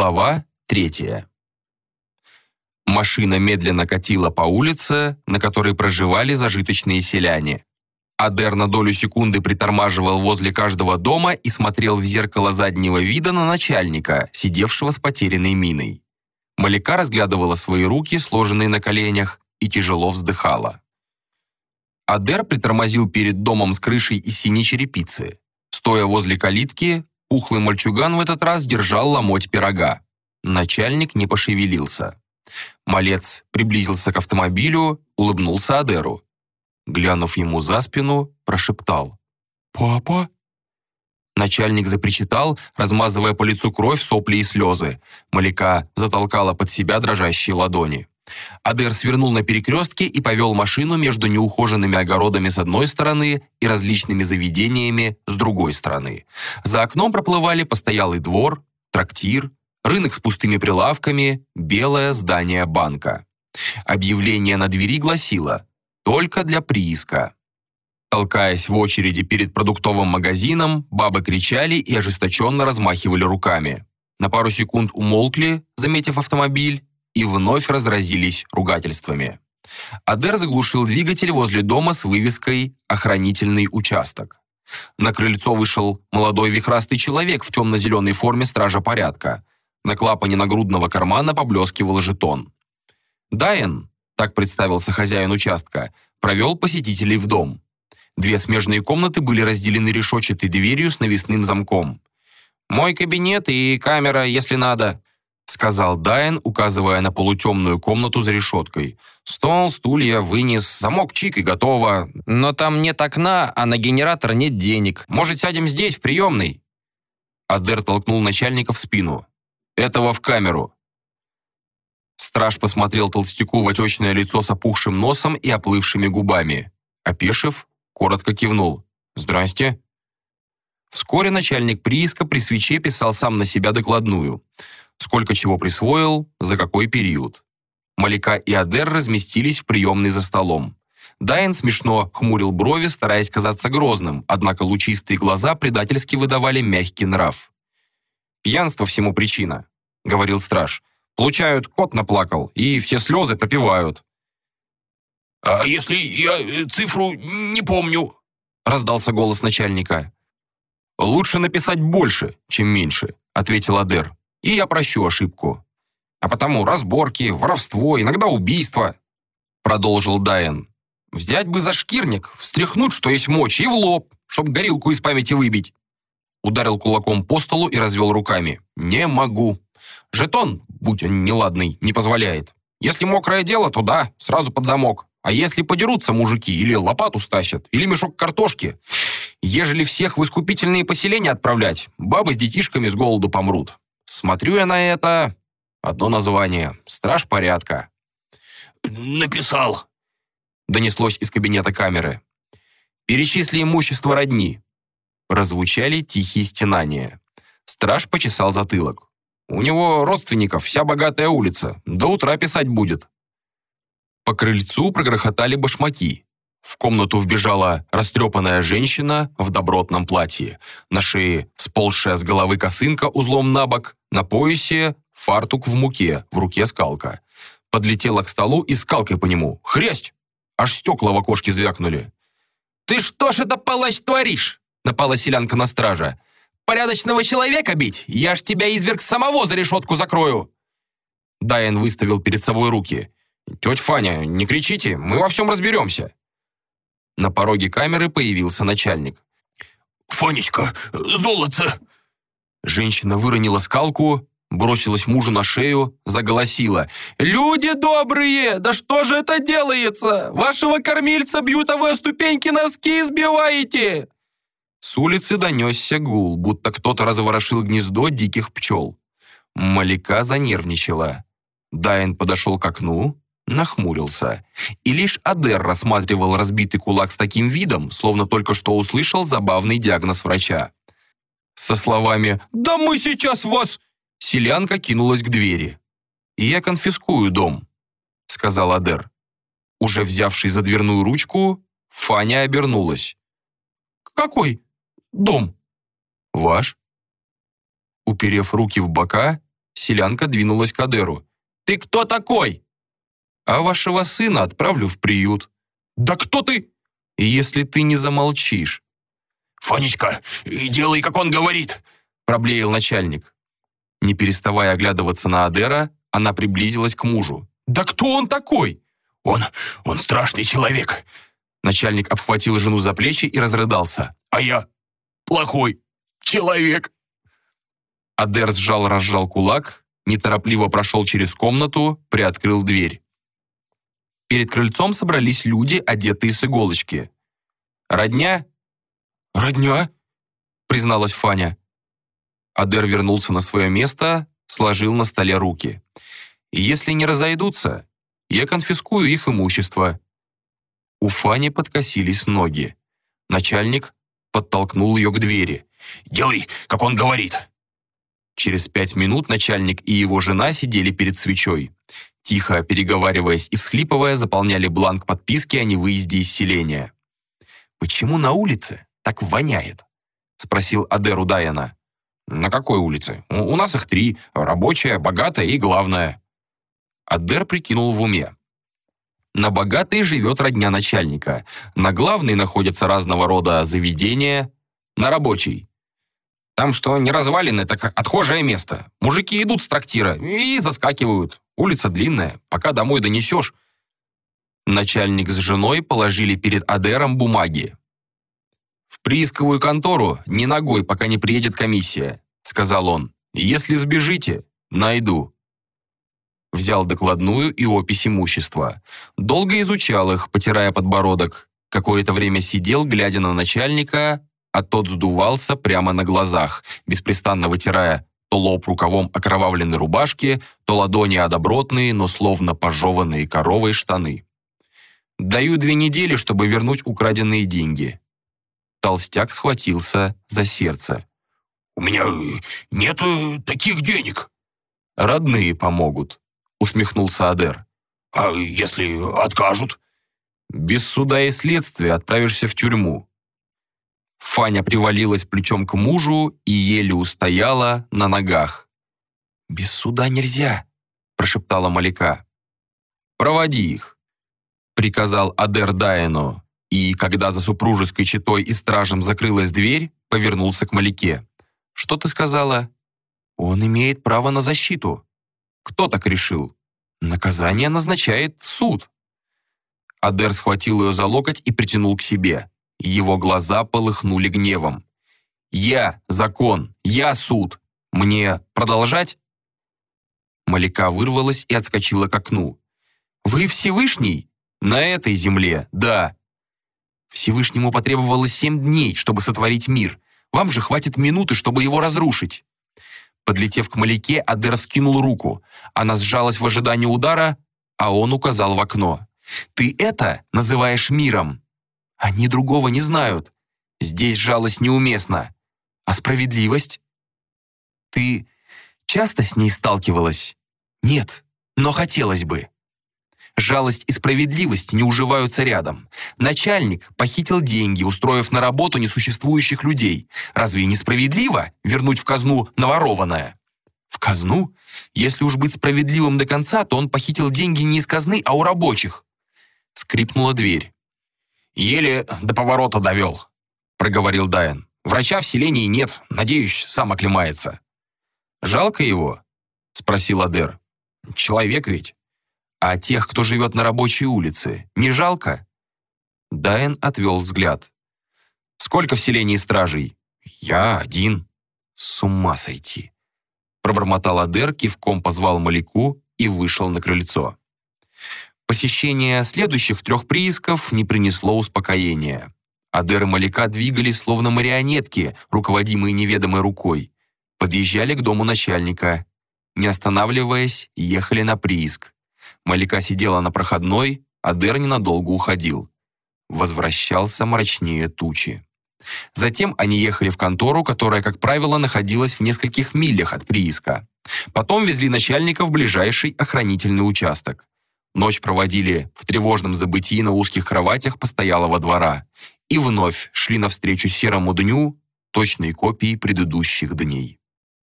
Глава третья. Машина медленно катила по улице, на которой проживали зажиточные селяне. Адер на долю секунды притормаживал возле каждого дома и смотрел в зеркало заднего вида на начальника, сидевшего с потерянной миной. Маляка разглядывала свои руки, сложенные на коленях, и тяжело вздыхала. Адер притормозил перед домом с крышей из синей черепицы. Стоя возле калитки, пухлый мальчуган в этот раз держал ломоть пирога. Начальник не пошевелился. Малец приблизился к автомобилю, улыбнулся Адеру. Глянув ему за спину, прошептал. «Папа?» Начальник запричитал, размазывая по лицу кровь, сопли и слезы. Маляка затолкала под себя дрожащие ладони. Адер свернул на перекрестке и повел машину между неухоженными огородами с одной стороны и различными заведениями с другой стороны. За окном проплывали постоялый двор, трактир, рынок с пустыми прилавками, белое здание банка. Объявление на двери гласило «Только для прииска». Толкаясь в очереди перед продуктовым магазином, бабы кричали и ожесточенно размахивали руками. На пару секунд умолкли, заметив автомобиль, и вновь разразились ругательствами. Адер заглушил двигатель возле дома с вывеской «Охранительный участок». На крыльцо вышел молодой вихрастый человек в темно-зеленой форме стража порядка. На клапане нагрудного кармана поблескивал жетон. Дайен, так представился хозяин участка, провел посетителей в дом. Две смежные комнаты были разделены решетчатой дверью с навесным замком. «Мой кабинет и камера, если надо», сказал Дайен, указывая на полутемную комнату за решеткой. «Стол, стулья, вынес, замок чик и готово. Но там нет окна, а на генератор нет денег. Может, сядем здесь, в приемной?» Адер толкнул начальника в спину. Этого в камеру». Страж посмотрел толстяку в отечное лицо с опухшим носом и оплывшими губами. Опешив, коротко кивнул. «Здрасте». Вскоре начальник прииска при свече писал сам на себя докладную. Сколько чего присвоил, за какой период. Малика и Адер разместились в приемной за столом. Дайн смешно хмурил брови, стараясь казаться грозным, однако лучистые глаза предательски выдавали мягкий нрав. «Пьянство всему причина. — говорил страж. «Получают, кот наплакал, и все слезы попивают». «А если я э, цифру не помню?» — раздался голос начальника. «Лучше написать больше, чем меньше», — ответил Адер. «И я прощу ошибку». «А потому разборки, воровство, иногда убийство», — продолжил Дайен. «Взять бы за шкирник, встряхнуть, что есть мочь, и в лоб, чтоб горилку из памяти выбить». Ударил кулаком по столу и развел руками. «Не могу». Жетон, будь он неладный, не позволяет. Если мокрое дело, то да, сразу под замок. А если подерутся мужики, или лопату стащат, или мешок картошки, ежели всех в искупительные поселения отправлять, бабы с детишками с голоду помрут. Смотрю я на это... Одно название. Страж порядка. «Написал», — донеслось из кабинета камеры. «Перечисли имущество родни». Прозвучали тихие стенания. Страж почесал затылок. У него родственников вся богатая улица. До утра писать будет». По крыльцу прогрохотали башмаки. В комнату вбежала растрепанная женщина в добротном платье. На шее сползшая с головы косынка узлом на бок, на поясе фартук в муке, в руке скалка. Подлетела к столу и скалкой по нему. Хрясть! Аж стекла в окошке звякнули. «Ты что ж это, палач, творишь?» Напала селянка на стража порядочного человека бить, я ж тебя, изверг, самого за решетку закрою!» Дайен выставил перед собой руки. «Тетя Фаня, не кричите, мы во всем разберемся!» На пороге камеры появился начальник. «Фанечка, золото!» Женщина выронила скалку, бросилась мужу на шею, заголосила. «Люди добрые! Да что же это делается? Вашего кормильца бьют, а вы ступеньки носки избиваете!» С улицы донесся гул, будто кто-то разворошил гнездо диких пчел. Малика занервничала. Дайн подошел к окну, нахмурился. И лишь Адер рассматривал разбитый кулак с таким видом, словно только что услышал забавный диагноз врача. Со словами «Да мы сейчас вас...» Селянка кинулась к двери. «И я конфискую дом», — сказал Адер. Уже взявший за дверную ручку, Фаня обернулась. «Какой?» Дом. Ваш? Уперев руки в бока, селянка двинулась к Адеру. «Ты кто такой?» «А вашего сына отправлю в приют». «Да кто ты?» «Если ты не замолчишь». «Фанечка, делай, как он говорит», — проблеял начальник. Не переставая оглядываться на Адера, она приблизилась к мужу. «Да кто он такой?» «Он... он страшный человек». Начальник обхватил жену за плечи и разрыдался. «А я плохой человек». Адер сжал-разжал кулак, неторопливо прошел через комнату, приоткрыл дверь. Перед крыльцом собрались люди, одетые с иголочки. «Родня?» «Родня?» призналась Фаня. Адер вернулся на свое место, сложил на столе руки. «Если не разойдутся, я конфискую их имущество». У Фани подкосились ноги. Начальник подтолкнул ее к двери. «Делай, как он говорит». Через пять минут начальник и его жена сидели перед свечой. Тихо переговариваясь и всхлипывая, заполняли бланк подписки о невыезде из селения. «Почему на улице так воняет?» — спросил Адеру Дайана. «На какой улице? У нас их три. Рабочая, богатая и главная». Адер прикинул в уме. На богатой живет родня начальника. На главной находятся разного рода заведения. На рабочей. Там что, не развалины, так отхожее место. Мужики идут с трактира и заскакивают. Улица длинная, пока домой донесешь. Начальник с женой положили перед Адером бумаги. «В приисковую контору ни ногой, пока не приедет комиссия», — сказал он. «Если сбежите, найду». Взял докладную и опись имущества. Долго изучал их, потирая подбородок. Какое-то время сидел, глядя на начальника, а тот сдувался прямо на глазах, беспрестанно вытирая то лоб рукавом окровавленной рубашки, то ладони о добротные, но словно пожеванные коровой штаны. «Даю две недели, чтобы вернуть украденные деньги». Толстяк схватился за сердце. «У меня нет таких денег». «Родные помогут», — усмехнулся Адер. «А если откажут?» «Без суда и следствия отправишься в тюрьму. Фаня привалилась плечом к мужу и еле устояла на ногах. «Без суда нельзя», – прошептала Маляка. «Проводи их», – приказал Адер Дайну, и, когда за супружеской четой и стражем закрылась дверь, повернулся к Маляке. «Что ты сказала?» «Он имеет право на защиту». «Кто так решил?» «Наказание назначает суд». Адер схватил ее за локоть и притянул к себе. Его глаза полыхнули гневом. «Я закон, я суд. Мне продолжать?» Маляка вырвалась и отскочила к окну. «Вы Всевышний? На этой земле, да». Всевышнему потребовалось семь дней, чтобы сотворить мир. Вам же хватит минуты, чтобы его разрушить. Подлетев к Маляке, Адер вскинул руку. Она сжалась в ожидании удара, а он указал в окно. «Ты это называешь миром?» Они другого не знают. Здесь жалость неуместна. А справедливость? Ты часто с ней сталкивалась? Нет, но хотелось бы. Жалость и справедливость не уживаются рядом. Начальник похитил деньги, устроив на работу несуществующих людей. Разве несправедливо вернуть в казну наворованное? В казну? Если уж быть справедливым до конца, то он похитил деньги не из казны, а у рабочих. Скрипнула дверь. «Еле до поворота довел», — проговорил Дайан. «Врача в селении нет, надеюсь, сам оклемается». «Жалко его?» — спросил Адер. «Человек ведь». «А тех, кто живет на рабочей улице, не жалко?» Дайан отвел взгляд. «Сколько в селении стражей?» «Я один». «С ума сойти!» Пробормотал Адер, кивком позвал Маляку и вышел на крыльцо. Посещение следующих трех приисков не принесло успокоения. Адер и Маляка двигались словно марионетки, руководимые неведомой рукой. Подъезжали к дому начальника. Не останавливаясь, ехали на прииск. Маляка сидела на проходной, Адер ненадолго уходил. Возвращался мрачнее тучи. Затем они ехали в контору, которая, как правило, находилась в нескольких милях от прииска. Потом везли начальника в ближайший охранительный участок. Ночь проводили в тревожном забытии на узких кроватях постоялого двора и вновь шли навстречу серому дню точной копии предыдущих дней.